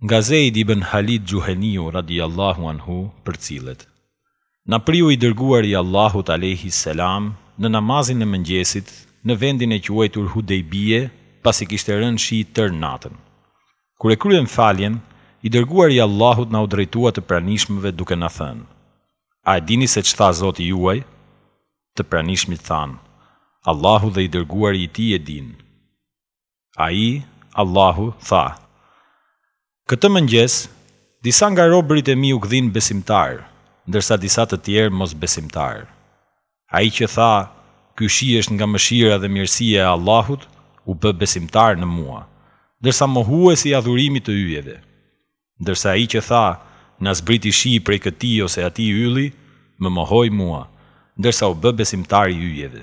Nga Zejd ibn Halid Xhuheniu radijallahu anhu përcillet, Na priu i Dërguari i Allahut alejhi selam në namazin e mëngjesit në vendin e quajtur Hudejbije pasi kishte rënë shi tërë natën. Kur e kryem faljen, i Dërguari i Allahut na u drejtua të pranishmëve duke na thënë, A e dini se ç'tha Zoti juaj? Të pranishmit thanë, Allahu dhe i Dërguari i Tij e dinë. Ai, Allahu, tha, Këtë mëngjes, disa nga robërit e mi u gdhinë besimtarë, ndërsa disa të tjerë mosbesimtarë. Ai që tha, Ky shi është nga mëshira dhe mirësia e Allahut, u bë besimtar në mua, ndërsa mohues i adhurimit të yjeve. Ndërsa ai që tha, Na zbriti shi prej këtij ose atij ylli, më mohoi mua, ndërsa u bë besimtar i yjeve.